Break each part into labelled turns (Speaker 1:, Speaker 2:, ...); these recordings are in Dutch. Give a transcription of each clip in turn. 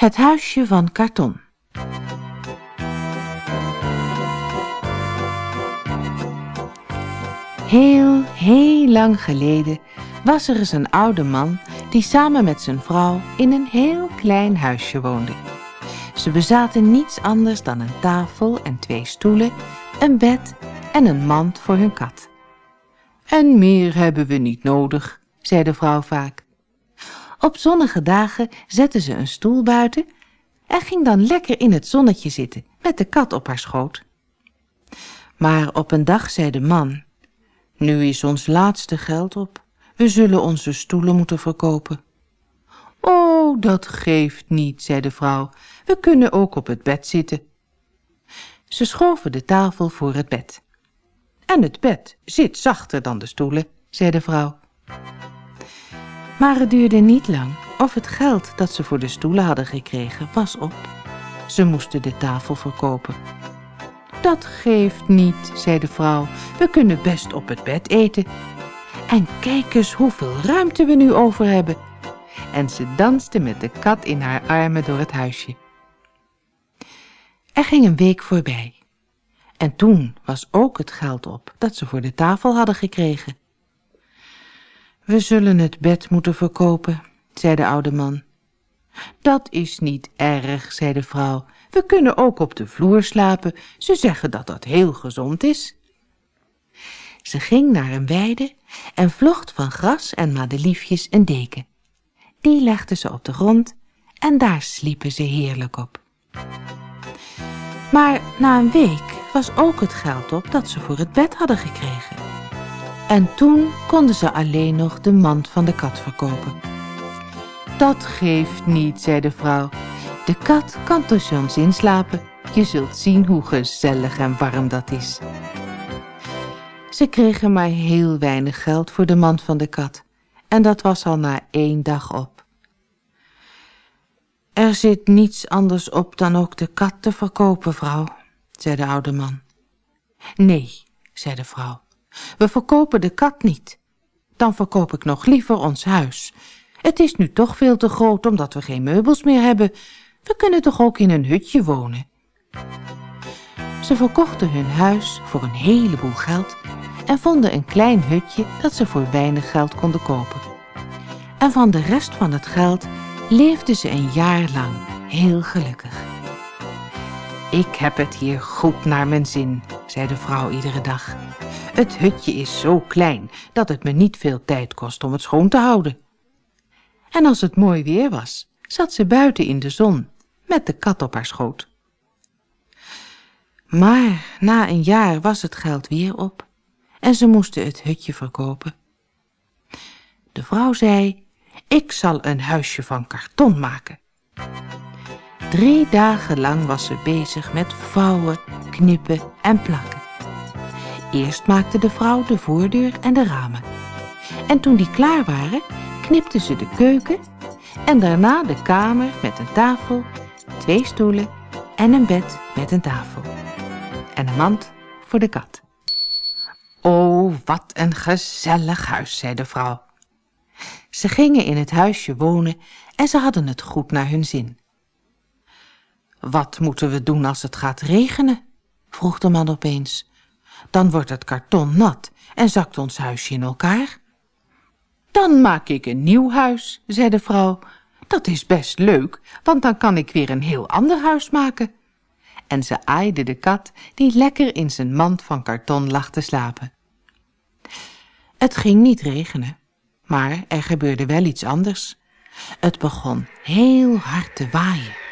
Speaker 1: Het huisje van karton. Heel, heel lang geleden was er eens een oude man die samen met zijn vrouw in een heel klein huisje woonde. Ze bezaten niets anders dan een tafel en twee stoelen, een bed en een mand voor hun kat. En meer hebben we niet nodig, zei de vrouw vaak. Op zonnige dagen zette ze een stoel buiten en ging dan lekker in het zonnetje zitten met de kat op haar schoot. Maar op een dag zei de man, nu is ons laatste geld op, we zullen onze stoelen moeten verkopen. Oh, dat geeft niet, zei de vrouw, we kunnen ook op het bed zitten. Ze schoven de tafel voor het bed. En het bed zit zachter dan de stoelen, zei de vrouw. Maar het duurde niet lang of het geld dat ze voor de stoelen hadden gekregen was op. Ze moesten de tafel verkopen. Dat geeft niet, zei de vrouw. We kunnen best op het bed eten. En kijk eens hoeveel ruimte we nu over hebben. En ze danste met de kat in haar armen door het huisje. Er ging een week voorbij. En toen was ook het geld op dat ze voor de tafel hadden gekregen. We zullen het bed moeten verkopen, zei de oude man. Dat is niet erg, zei de vrouw. We kunnen ook op de vloer slapen. Ze zeggen dat dat heel gezond is. Ze ging naar een weide en vlocht van gras en madeliefjes een deken. Die legde ze op de grond en daar sliepen ze heerlijk op. Maar na een week was ook het geld op dat ze voor het bed hadden gekregen. En toen konden ze alleen nog de mand van de kat verkopen. Dat geeft niet, zei de vrouw. De kat kan tussen ons inslapen. Je zult zien hoe gezellig en warm dat is. Ze kregen maar heel weinig geld voor de mand van de kat. En dat was al na één dag op. Er zit niets anders op dan ook de kat te verkopen, vrouw, zei de oude man. Nee, zei de vrouw, we verkopen de kat niet. Dan verkoop ik nog liever ons huis. Het is nu toch veel te groot omdat we geen meubels meer hebben. We kunnen toch ook in een hutje wonen. Ze verkochten hun huis voor een heleboel geld en vonden een klein hutje dat ze voor weinig geld konden kopen. En van de rest van het geld leefden ze een jaar lang heel gelukkig. Ik heb het hier goed naar mijn zin, zei de vrouw iedere dag. Het hutje is zo klein dat het me niet veel tijd kost om het schoon te houden. En als het mooi weer was, zat ze buiten in de zon met de kat op haar schoot. Maar na een jaar was het geld weer op en ze moesten het hutje verkopen. De vrouw zei, ik zal een huisje van karton maken. Drie dagen lang was ze bezig met vouwen, knippen en plakken. Eerst maakte de vrouw de voordeur en de ramen. En toen die klaar waren, knipte ze de keuken en daarna de kamer met een tafel, twee stoelen en een bed met een tafel. En een mand voor de kat. Oh, wat een gezellig huis, zei de vrouw. Ze gingen in het huisje wonen en ze hadden het goed naar hun zin. Wat moeten we doen als het gaat regenen? vroeg de man opeens. Dan wordt het karton nat en zakt ons huisje in elkaar. Dan maak ik een nieuw huis, zei de vrouw. Dat is best leuk, want dan kan ik weer een heel ander huis maken. En ze aaide de kat die lekker in zijn mand van karton lag te slapen. Het ging niet regenen, maar er gebeurde wel iets anders. Het begon heel hard te waaien.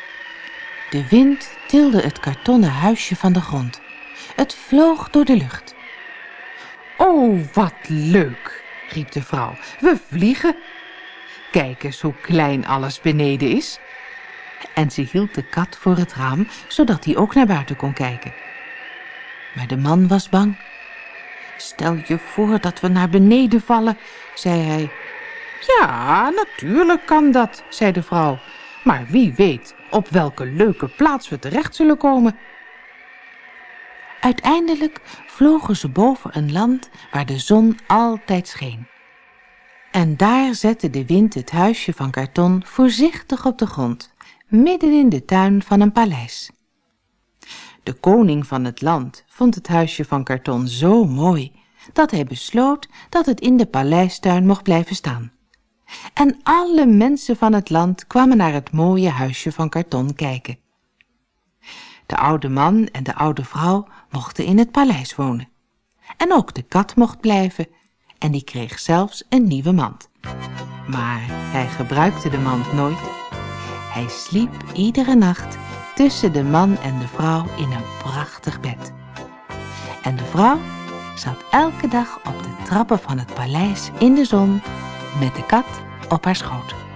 Speaker 1: De wind tilde het kartonnen huisje van de grond. Het vloog door de lucht. Oh, wat leuk, riep de vrouw. We vliegen. Kijk eens hoe klein alles beneden is. En ze hield de kat voor het raam, zodat hij ook naar buiten kon kijken. Maar de man was bang. Stel je voor dat we naar beneden vallen, zei hij. Ja, natuurlijk kan dat, zei de vrouw. Maar wie weet op welke leuke plaats we terecht zullen komen. Uiteindelijk vlogen ze boven een land waar de zon altijd scheen. En daar zette de wind het huisje van karton voorzichtig op de grond, midden in de tuin van een paleis. De koning van het land vond het huisje van karton zo mooi dat hij besloot dat het in de paleistuin mocht blijven staan. En alle mensen van het land kwamen naar het mooie huisje van karton kijken. De oude man en de oude vrouw mochten in het paleis wonen. En ook de kat mocht blijven en die kreeg zelfs een nieuwe mand. Maar hij gebruikte de mand nooit. Hij sliep iedere nacht tussen de man en de vrouw in een prachtig bed. En de vrouw zat elke dag op de trappen van het paleis in de zon met de kat op haar schoot.